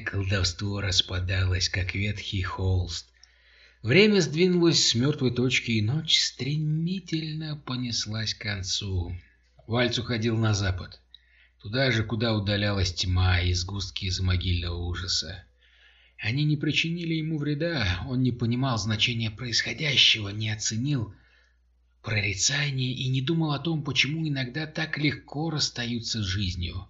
Колдовство распадалось, как ветхий холст. Время сдвинулось с мертвой точки, и ночь стремительно понеслась к концу. Вальц уходил на запад, туда же, куда удалялась тьма и сгустки из могильного ужаса. Они не причинили ему вреда, он не понимал значения происходящего, не оценил прорицание и не думал о том, почему иногда так легко расстаются с жизнью.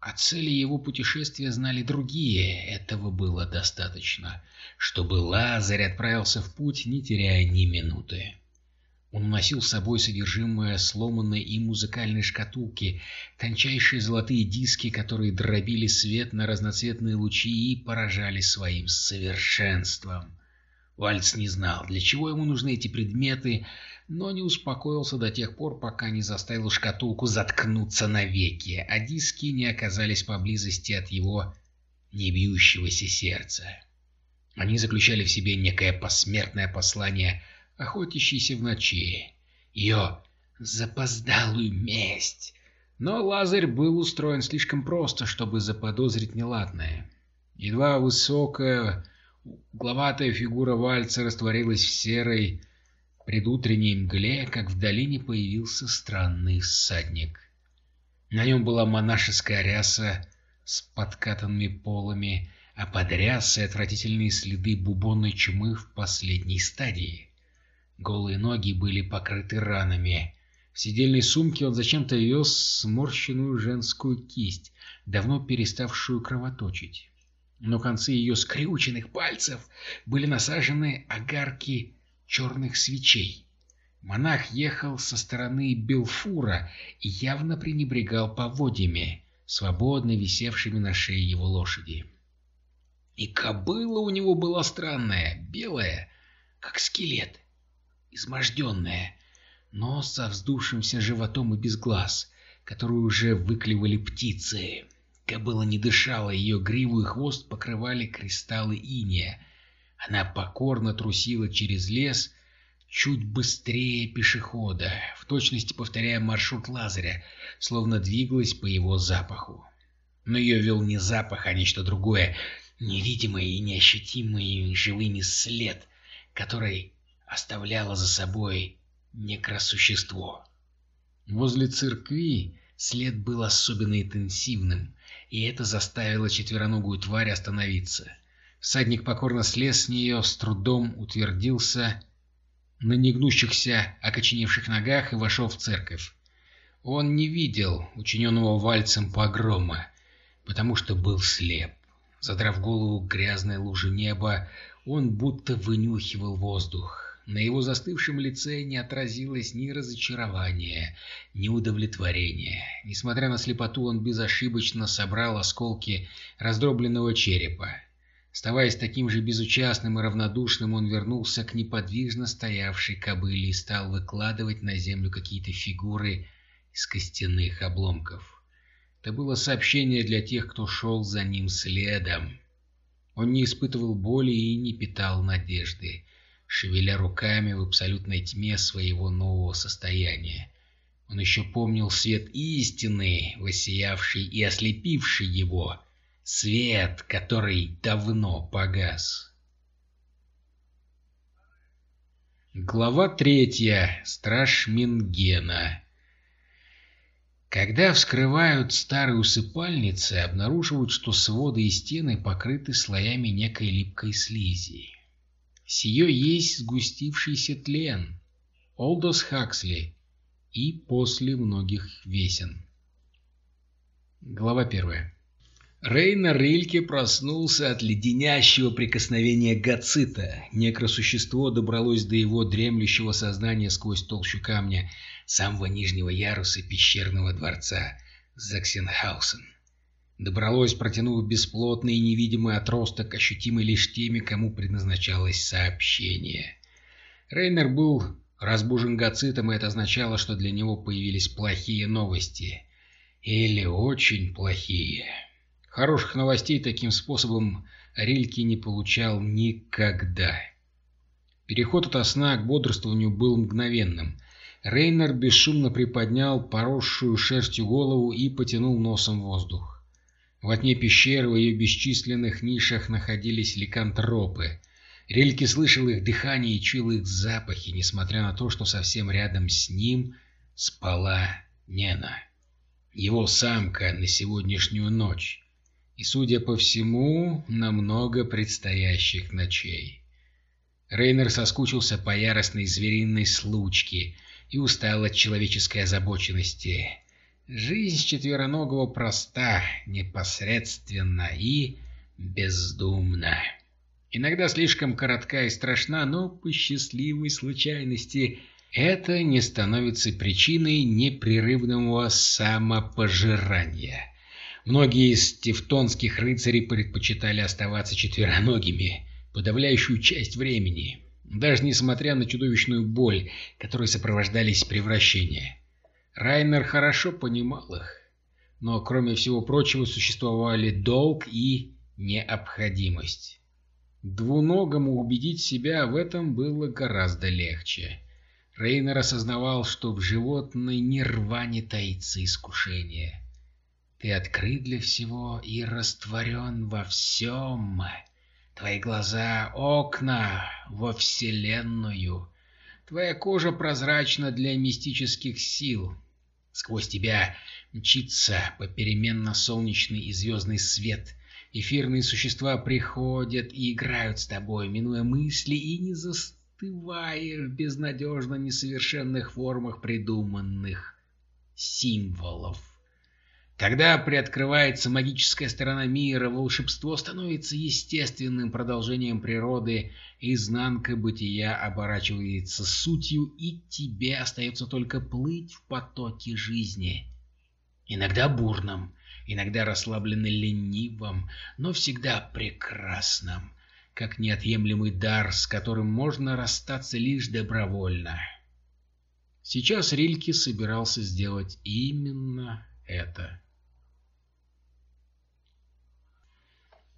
О цели его путешествия знали другие, этого было достаточно, чтобы Лазарь отправился в путь, не теряя ни минуты. Он уносил с собой содержимое сломанной им музыкальной шкатулки, тончайшие золотые диски, которые дробили свет на разноцветные лучи и поражали своим совершенством. Вальц не знал, для чего ему нужны эти предметы, но не успокоился до тех пор, пока не заставил шкатулку заткнуться навеки, а диски не оказались поблизости от его небьющегося сердца. Они заключали в себе некое посмертное послание, охотящееся в ночи, ее запоздалую месть. Но Лазарь был устроен слишком просто, чтобы заподозрить неладное. Едва высокая Угловатая фигура вальца растворилась в серой предутренней мгле, как в долине появился странный всадник. На нем была монашеская ряса с подкатанными полами, а под рясой отвратительные следы бубонной чумы в последней стадии. Голые ноги были покрыты ранами. В сидельной сумке он зачем-то вез сморщенную женскую кисть, давно переставшую кровоточить но концы ее скрюченных пальцев были насажены огарки черных свечей. Монах ехал со стороны Белфура и явно пренебрегал поводьями, свободно висевшими на шее его лошади. И кобыла у него была странная, белая, как скелет, изможденная, но со вздувшимся животом и без глаз, которую уже выклевали птицы. Кобыла не дышала, ее гриву и хвост покрывали кристаллы иния. Она покорно трусила через лес чуть быстрее пешехода, в точности повторяя маршрут Лазаря, словно двигалась по его запаху. Но ее вел не запах, а нечто другое, невидимый и неощутимый живыми след, который оставляло за собой некросущество. Возле церкви след был особенно интенсивным, и это заставило четвероногую тварь остановиться. Всадник покорно слез с нее, с трудом утвердился на негнущихся, окоченевших ногах и вошел в церковь. Он не видел учиненного вальцем погрома, потому что был слеп. Задрав голову к грязной луже неба, он будто вынюхивал воздух. На его застывшем лице не отразилось ни разочарования, ни удовлетворения. Несмотря на слепоту, он безошибочно собрал осколки раздробленного черепа. Оставаясь таким же безучастным и равнодушным, он вернулся к неподвижно стоявшей кобыле и стал выкладывать на землю какие-то фигуры из костяных обломков. Это было сообщение для тех, кто шел за ним следом. Он не испытывал боли и не питал надежды шевеля руками в абсолютной тьме своего нового состояния. Он еще помнил свет истины, воссиявший и ослепивший его, свет, который давно погас. Глава третья. Страж Мингена. Когда вскрывают старые усыпальницы, обнаруживают, что своды и стены покрыты слоями некой липкой слизи. Сие есть сгустившийся тлен. Олдос Хаксли. И после многих весен. Глава первая. Рейнер Рильке проснулся от леденящего прикосновения Гацита. Некросущество добралось до его дремлющего сознания сквозь толщу камня самого нижнего яруса пещерного дворца Заксенхаусен добралось, протянув бесплотный и невидимый отросток, ощутимый лишь теми, кому предназначалось сообщение. Рейнер был разбужен гацитом, и это означало, что для него появились плохие новости. Или очень плохие. Хороших новостей таким способом Рильки не получал никогда. Переход от сна к бодрствованию был мгновенным. Рейнер бесшумно приподнял поросшую шерстью голову и потянул носом воздух. Во тьме пещеры в ее бесчисленных нишах находились ликантропы. Рельки слышал их дыхание и чуял их запахи, несмотря на то, что совсем рядом с ним спала Нена. Его самка на сегодняшнюю ночь. И, судя по всему, на много предстоящих ночей. Рейнер соскучился по яростной звериной случке и устал от человеческой озабоченности. Жизнь четвероногого проста, непосредственна и бездумна. Иногда слишком коротка и страшна, но по счастливой случайности это не становится причиной непрерывного самопожирания. Многие из тевтонских рыцарей предпочитали оставаться четвероногими подавляющую часть времени, даже несмотря на чудовищную боль, которой сопровождались превращения. Райнер хорошо понимал их, но кроме всего прочего существовали долг и необходимость. Двуногому убедить себя в этом было гораздо легче. Рейнер осознавал, что в животной нирване таится искушение. Ты открыт для всего и растворен во всем. Твои глаза — окна во Вселенную. Твоя кожа прозрачна для мистических сил. Сквозь тебя мчится попеременно солнечный и звездный свет. Эфирные существа приходят и играют с тобой, минуя мысли и не застывая в безнадежно несовершенных формах придуманных символов. Когда приоткрывается магическая сторона мира, волшебство становится естественным продолжением природы, изнанка бытия оборачивается сутью, и тебе остается только плыть в потоке жизни. Иногда бурным, иногда расслабленно ленивым, но всегда прекрасным как неотъемлемый дар, с которым можно расстаться лишь добровольно. Сейчас Рильке собирался сделать именно это.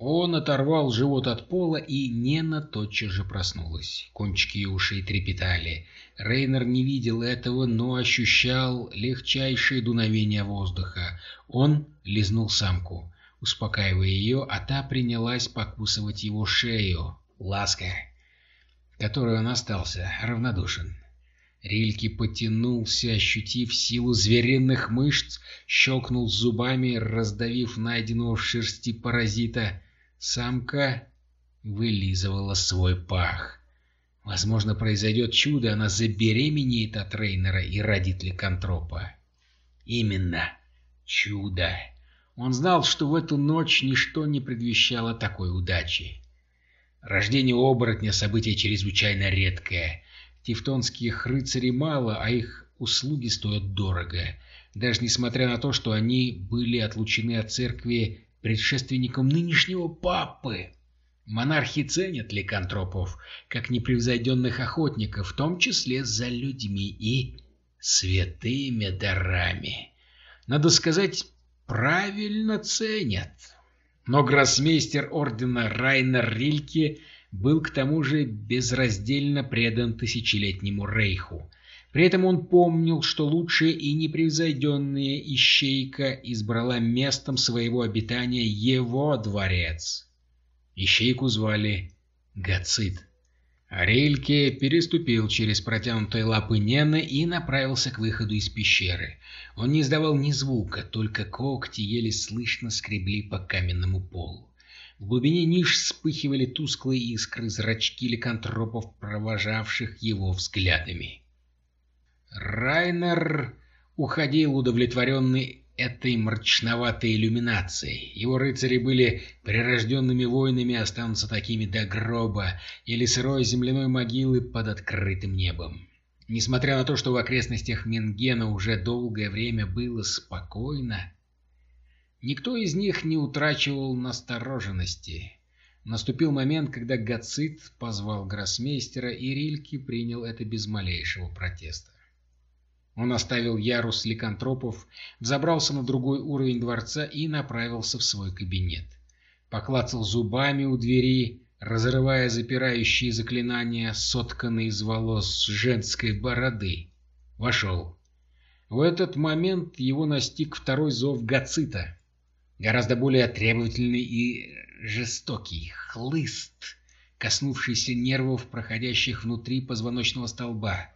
Он оторвал живот от пола, и Нена тотчас же проснулась. Кончики ушей трепетали. Рейнер не видел этого, но ощущал легчайшее дуновение воздуха. Он лизнул самку успокаивая ее, а та принялась покусывать его шею, ласка, которой он остался равнодушен. Рильки потянулся, ощутив силу звериных мышц, щелкнул зубами, раздавив найденного в шерсти паразита. Самка вылизывала свой пах. Возможно, произойдет чудо, она забеременеет от Рейнера и родит ликантропа. Именно, чудо. Он знал, что в эту ночь ничто не предвещало такой удачи. Рождение оборотня — событие чрезвычайно редкое. Тевтонских рыцарей мало, а их услуги стоят дорого. Даже несмотря на то, что они были отлучены от церкви предшественником нынешнего папы. Монархи ценят ликантропов, как непревзойденных охотников, в том числе за людьми и святыми дарами. Надо сказать, правильно ценят. Но гроссмейстер ордена Райнер Рильке был к тому же безраздельно предан тысячелетнему рейху. При этом он помнил, что лучшая и непревзойденная ищейка избрала местом своего обитания его дворец. Ищейку звали Гацит. Рельке переступил через протянутые лапы Нены и направился к выходу из пещеры. Он не издавал ни звука, только когти еле слышно скребли по каменному полу. В глубине ниш вспыхивали тусклые искры зрачки ликантропов, провожавших его взглядами. Райнер уходил удовлетворенный этой мрачноватой иллюминацией. Его рыцари были прирожденными воинами, останутся такими до гроба или сырой земляной могилы под открытым небом. Несмотря на то, что в окрестностях Менгена уже долгое время было спокойно, никто из них не утрачивал настороженности. Наступил момент, когда Гацит позвал гроссмейстера, и Рильки принял это без малейшего протеста. Он оставил ярус ликантропов, взобрался на другой уровень дворца и направился в свой кабинет. Поклацал зубами у двери, разрывая запирающие заклинания, сотканные из волос женской бороды. Вошел. В этот момент его настиг второй зов Гацита. Гораздо более требовательный и жестокий. Хлыст, коснувшийся нервов, проходящих внутри позвоночного столба.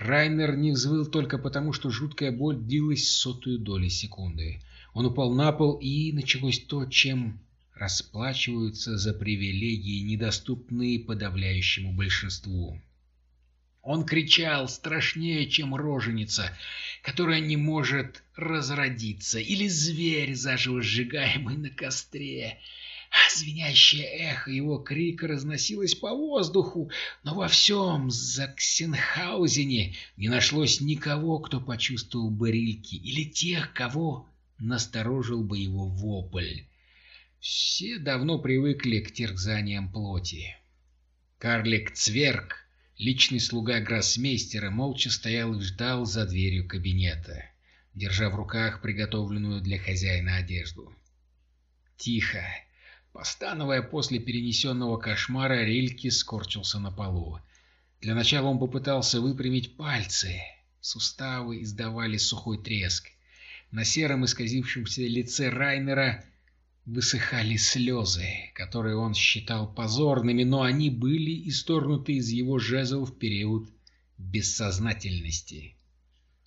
Райнер не взвыл только потому, что жуткая боль длилась сотую доли секунды. Он упал на пол, и началось то, чем расплачиваются за привилегии, недоступные подавляющему большинству. Он кричал страшнее, чем роженица, которая не может разродиться, или зверь, заживо сжигаемый на костре. Звенящее эхо его крика разносилось по воздуху, но во всем Заксенхаузене не нашлось никого, кто почувствовал бы рильки, или тех, кого насторожил бы его вопль. Все давно привыкли к терзаниям плоти. Карлик Цверк, личный слуга гроссмейстера, молча стоял и ждал за дверью кабинета, держа в руках приготовленную для хозяина одежду. Тихо, постановая после перенесенного кошмара, Рильки скорчился на полу. Для начала он попытался выпрямить пальцы. Суставы издавали сухой треск. На сером исказившемся лице Райнера высыхали слезы, которые он считал позорными, но они были исторгнуты из его жезл в период бессознательности.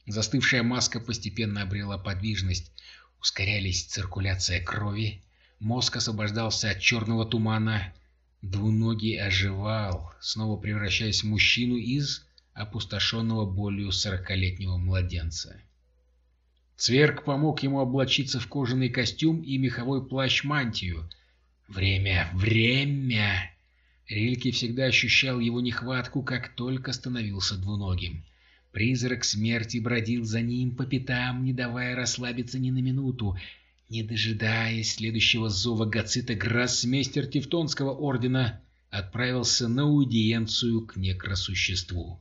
Застывшая маска постепенно обрела подвижность, ускорялись циркуляция крови, мозг освобождался от черного тумана, двуногий оживал, снова превращаясь в мужчину из опустошенного болью сорокалетнего младенца. Цверк помог ему облачиться в кожаный костюм и меховой плащ-мантию. Время, время! Рильке всегда ощущал его нехватку, как только становился двуногим. Призрак смерти бродил за ним по пятам, не давая расслабиться ни на минуту. Не дожидаясь следующего зова Гацита, гроссмейстер Тевтонского ордена отправился на аудиенцию к некросуществу.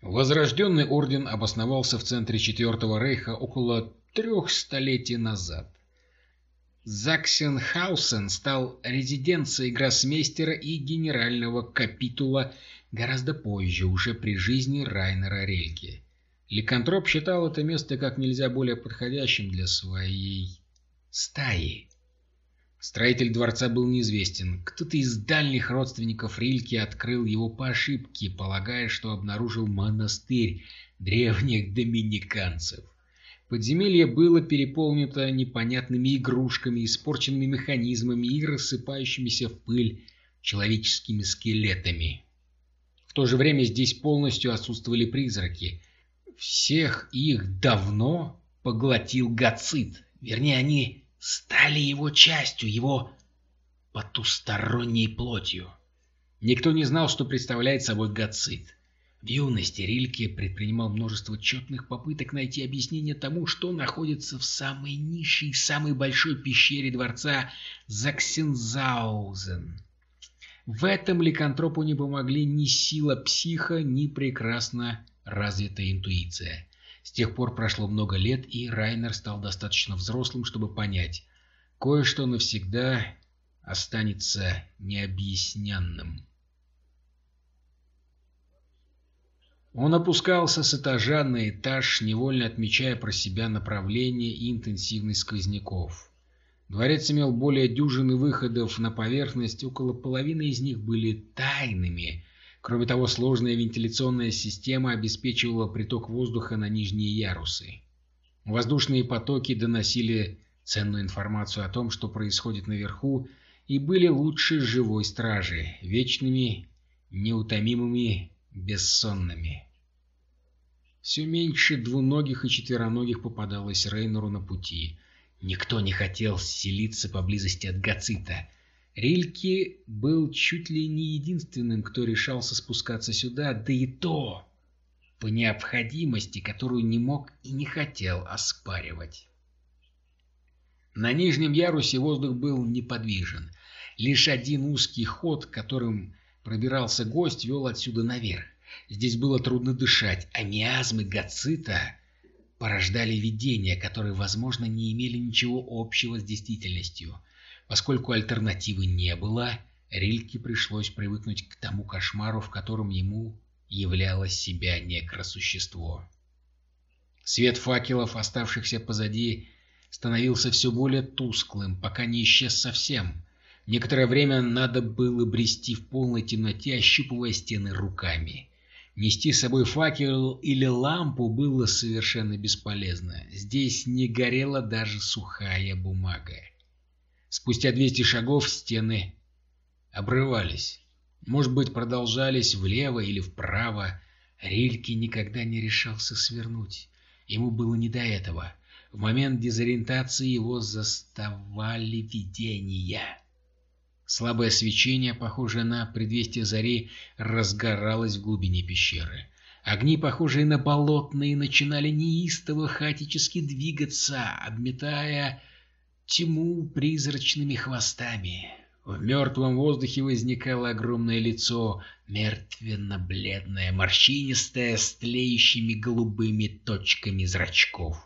Возрожденный орден обосновался в центре Четвертого Рейха около трех столетий назад. Заксенхаусен стал резиденцией гроссмейстера и генерального капитула гораздо позже, уже при жизни Райнера Рельке. Ликантроп считал это место как нельзя более подходящим для своей стаи. Строитель дворца был неизвестен. Кто-то из дальних родственников Рильки открыл его по ошибке, полагая, что обнаружил монастырь древних доминиканцев. Подземелье было переполнено непонятными игрушками, испорченными механизмами и рассыпающимися в пыль человеческими скелетами. В то же время здесь полностью отсутствовали призраки. Всех их давно поглотил Гацит. Вернее, они стали его частью, его потусторонней плотью. Никто не знал, что представляет собой гацит. В юности Рильке предпринимал множество четных попыток найти объяснение тому, что находится в самой низшей, самой большой пещере дворца Заксензаузен. В этом ликантропу не помогли ни сила психа, ни прекрасно развитая интуиция. С тех пор прошло много лет, и Райнер стал достаточно взрослым, чтобы понять, кое-что навсегда останется необъясненным. Он опускался с этажа на этаж, невольно отмечая про себя направление и интенсивность сквозняков. Дворец имел более дюжины выходов на поверхность, около половины из них были тайными, Кроме того, сложная вентиляционная система обеспечивала приток воздуха на нижние ярусы. Воздушные потоки доносили ценную информацию о том, что происходит наверху, и были лучше живой стражи, вечными, неутомимыми, бессонными. Все меньше двуногих и четвероногих попадалось Рейнору на пути. Никто не хотел селиться поблизости от Гацита — Рильке был чуть ли не единственным, кто решался спускаться сюда, да и то по необходимости, которую не мог и не хотел оспаривать. На нижнем ярусе воздух был неподвижен. Лишь один узкий ход, которым пробирался гость, вел отсюда наверх. Здесь было трудно дышать, а миазмы гацита порождали видения, которые, возможно, не имели ничего общего с действительностью. Поскольку альтернативы не было, Рильке пришлось привыкнуть к тому кошмару, в котором ему являло себя некросущество. Свет факелов, оставшихся позади, становился все более тусклым, пока не исчез совсем. Некоторое время надо было брести в полной темноте, ощупывая стены руками. Нести с собой факел или лампу было совершенно бесполезно. Здесь не горела даже сухая бумага. Спустя 200 шагов стены обрывались. Может быть, продолжались влево или вправо. Рильки никогда не решался свернуть. Ему было не до этого. В момент дезориентации его заставали видения. Слабое свечение, похожее на предвестие зари, разгоралось в глубине пещеры. Огни, похожие на болотные, начинали неистово хаотически двигаться, обметая тьму призрачными хвостами. В мертвом воздухе возникало огромное лицо, мертвенно-бледное, морщинистое, с тлеющими голубыми точками зрачков.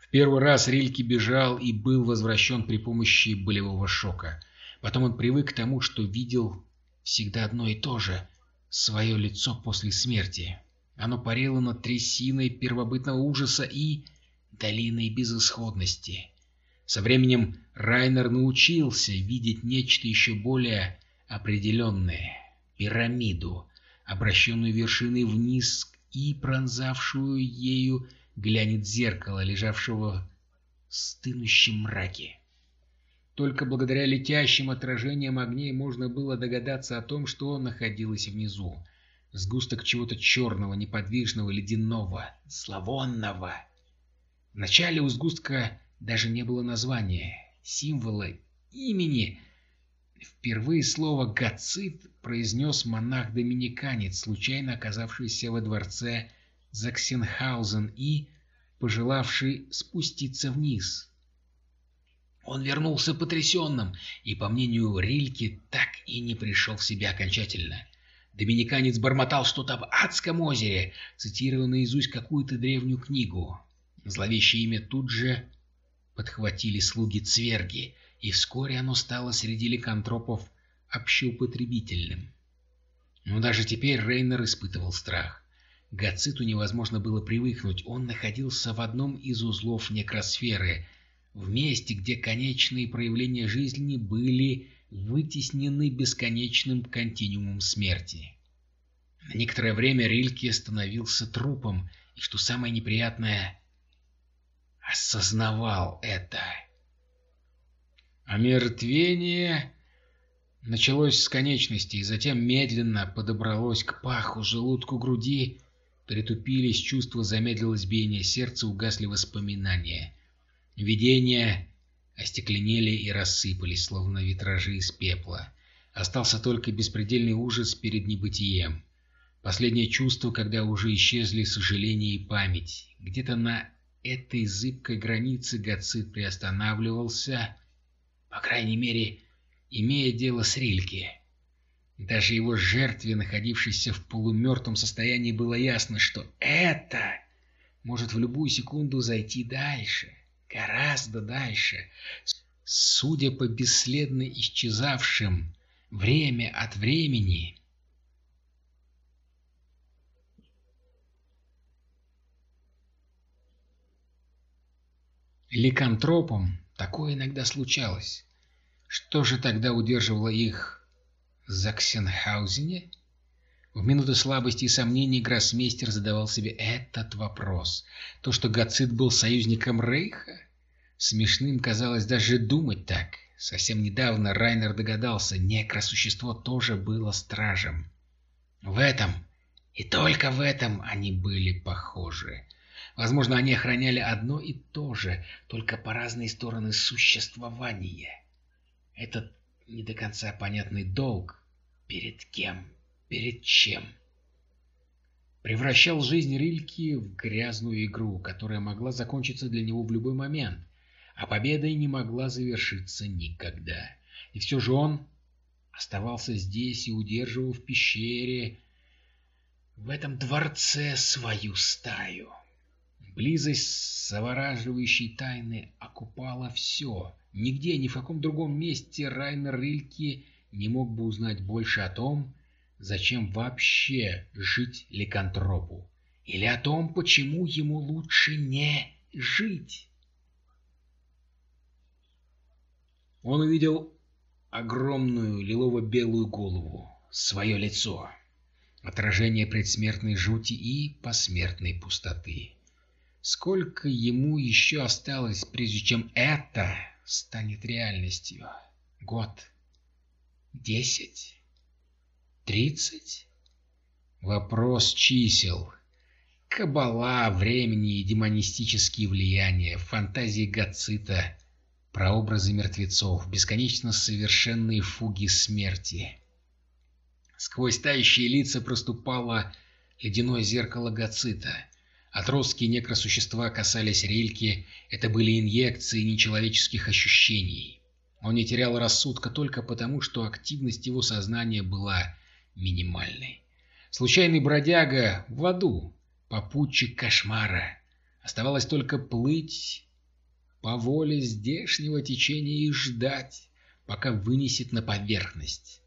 В первый раз Рильки бежал и был возвращен при помощи болевого шока. Потом он привык к тому, что видел всегда одно и то же — свое лицо после смерти. Оно парило над трясиной первобытного ужаса и долиной безысходности. Со временем Райнер научился видеть нечто еще более определенное — пирамиду, обращенную вершиной вниз и пронзавшую ею глянет зеркало, лежавшего в стынущем мраке. Только благодаря летящим отражениям огней можно было догадаться о том, что находилось внизу. Сгусток чего-то черного, неподвижного, ледяного, зловонного. Вначале у сгустка даже не было названия, символа, имени. Впервые слово «гацит» произнес монах-доминиканец, случайно оказавшийся во дворце Заксенхаузен и пожелавший спуститься вниз. Он вернулся потрясенным и, по мнению Рильки, так и не пришел в себя окончательно. Доминиканец бормотал что-то об адском озере, цитируя наизусть какую-то древнюю книгу. Зловещее имя тут же подхватили слуги Цверги, и вскоре оно стало среди ликантропов общеупотребительным. Но даже теперь Рейнер испытывал страх. Гациту невозможно было привыкнуть, он находился в одном из узлов некросферы, в месте, где конечные проявления жизни были вытеснены бесконечным континуумом смерти. На некоторое время Рильке становился трупом, и, что самое неприятное, осознавал это. Омертвение началось с конечности, и затем медленно подобралось к паху, желудку, груди. Притупились чувства, замедлилось биение сердца, угасли воспоминания. Видения остекленели и рассыпались, словно витражи из пепла. Остался только беспредельный ужас перед небытием. Последнее чувство, когда уже исчезли сожаление и память. Где-то на этой зыбкой границе Гацит приостанавливался, по крайней мере, имея дело с Рильки. Даже его жертве, находившейся в полумертвом состоянии, было ясно, что это может в любую секунду зайти дальше, гораздо дальше. Судя по бесследно исчезавшим время от времени, Ликантропам такое иногда случалось. Что же тогда удерживало их в Заксенхаузене? В минуты слабости и сомнений гроссмейстер задавал себе этот вопрос. То, что Гацит был союзником Рейха? Смешным казалось даже думать так. Совсем недавно Райнер догадался, некросущество тоже было стражем. В этом, и только в этом они были похожи. Возможно, они охраняли одно и то же, только по разные стороны существования. Этот не до конца понятный долг перед кем, перед чем превращал жизнь Рильки в грязную игру, которая могла закончиться для него в любой момент, а победой не могла завершиться никогда. И все же он оставался здесь и удерживал в пещере, в этом дворце свою стаю. Близость завораживающей тайны окупала все. Нигде, ни в каком другом месте Райнер Рильке не мог бы узнать больше о том, зачем вообще жить ликантропу, или о том, почему ему лучше не жить. Он увидел огромную лилово-белую голову, свое лицо, отражение предсмертной жути и посмертной пустоты. Сколько ему еще осталось, прежде чем это станет реальностью? Год? Десять? Тридцать? Вопрос чисел. Кабала времени и демонистические влияния, фантазии Гацита, прообразы мертвецов, бесконечно совершенные фуги смерти. Сквозь тающие лица проступало ледяное зеркало Гацита. Отростки некросущества касались рельки, это были инъекции нечеловеческих ощущений. Он не терял рассудка только потому, что активность его сознания была минимальной. Случайный бродяга в аду, попутчик кошмара. Оставалось только плыть по воле здешнего течения и ждать, пока вынесет на поверхность.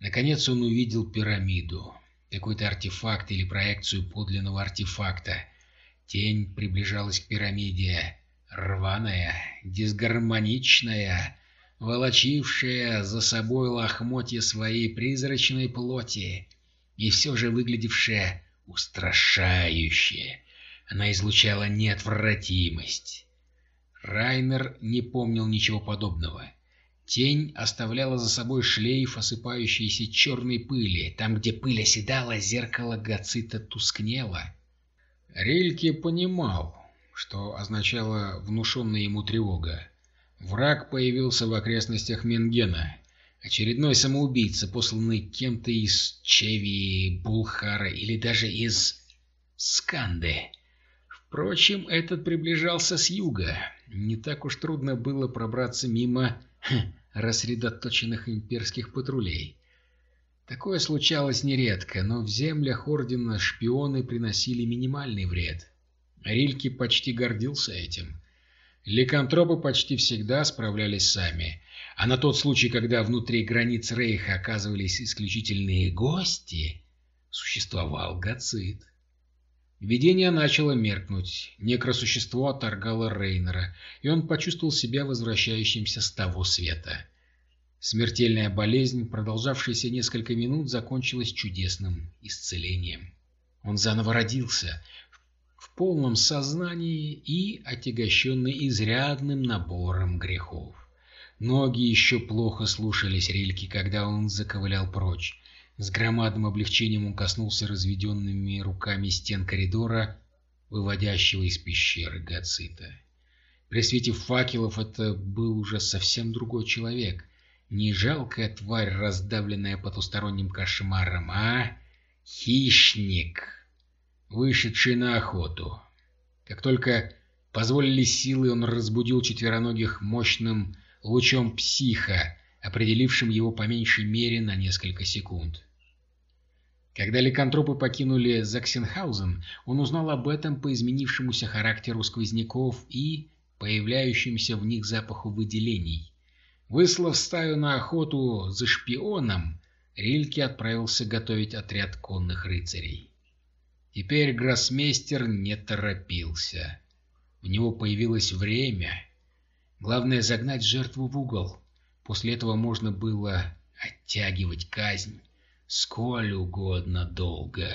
Наконец он увидел пирамиду, какой-то артефакт или проекцию подлинного артефакта. Тень приближалась к пирамиде, рваная, дисгармоничная, волочившая за собой лохмотья своей призрачной плоти, и все же выглядевшая устрашающе. Она излучала неотвратимость. Райнер не помнил ничего подобного. Тень оставляла за собой шлейф осыпающейся черной пыли. Там, где пыль оседала, зеркало Гацита тускнело. Рильке понимал, что означала внушенная ему тревога. Враг появился в окрестностях Менгена. Очередной самоубийца, посланный кем-то из Чеви, Булхара или даже из Сканды. Впрочем, этот приближался с юга. Не так уж трудно было пробраться мимо хм, рассредоточенных имперских патрулей. Такое случалось нередко, но в землях Ордена шпионы приносили минимальный вред. Рильке почти гордился этим. Ликантропы почти всегда справлялись сами, а на тот случай, когда внутри границ Рейха оказывались исключительные гости, существовал Гацит. Видение начало меркнуть, некросущество отторгало Рейнера, и он почувствовал себя возвращающимся с того света. Смертельная болезнь, продолжавшаяся несколько минут, закончилась чудесным исцелением. Он заново родился, в полном сознании и отягощенный изрядным набором грехов. Ноги еще плохо слушались Рильки, когда он заковылял прочь. С громадным облегчением он коснулся разведенными руками стен коридора, выводящего из пещеры Гацита. При свете факелов это был уже совсем другой человек. Не жалкая тварь, раздавленная потусторонним кошмаром, а хищник, вышедший на охоту. Как только позволили силы, он разбудил четвероногих мощным лучом психа, определившим его по меньшей мере на несколько секунд. Когда ликантропы покинули Заксенхаузен, он узнал об этом по изменившемуся характеру сквозняков и появляющимся в них запаху выделений. Выслав стаю на охоту за шпионом, Рильке отправился готовить отряд конных рыцарей. Теперь гроссмейстер не торопился. У него появилось время. Главное загнать жертву в угол. После этого можно было оттягивать казнь сколь угодно долго.